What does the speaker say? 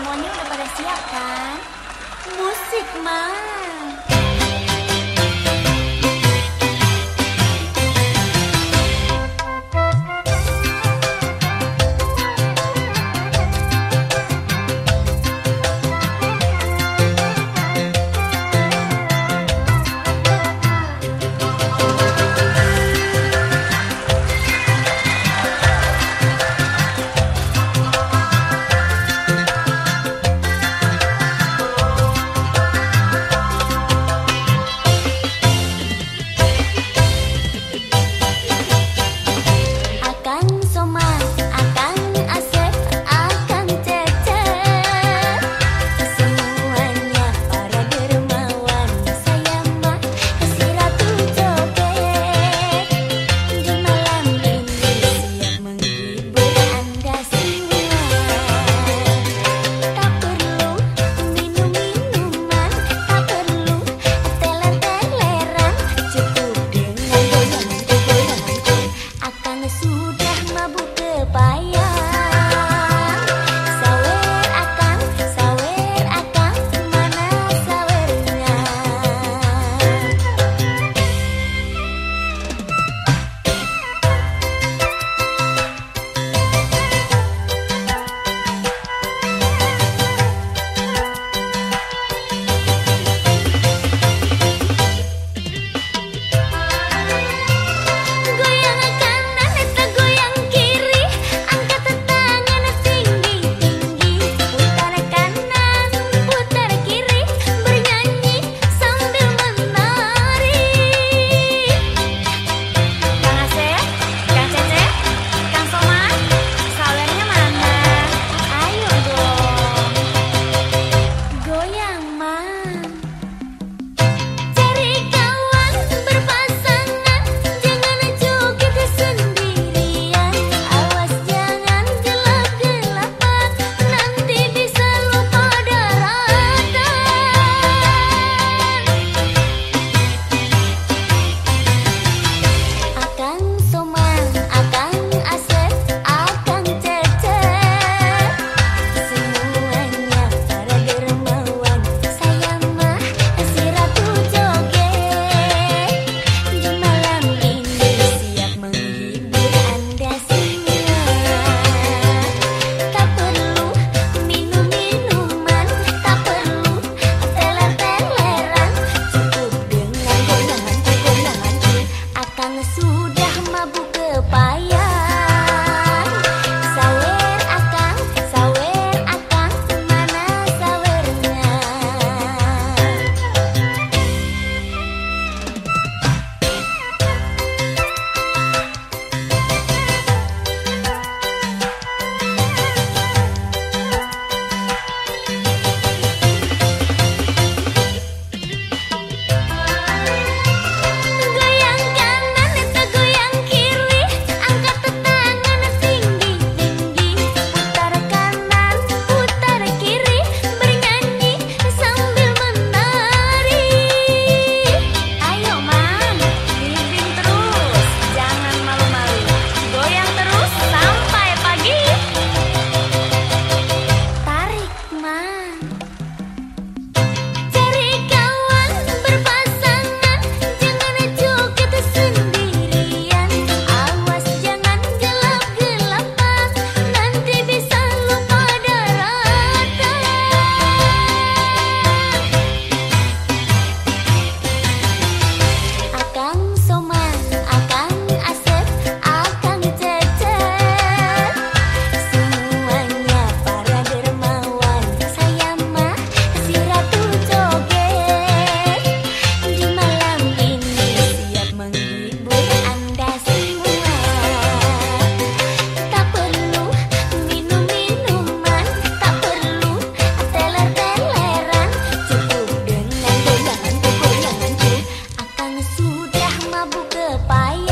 Semuanya sudah pada siap kan? Musik mah. bye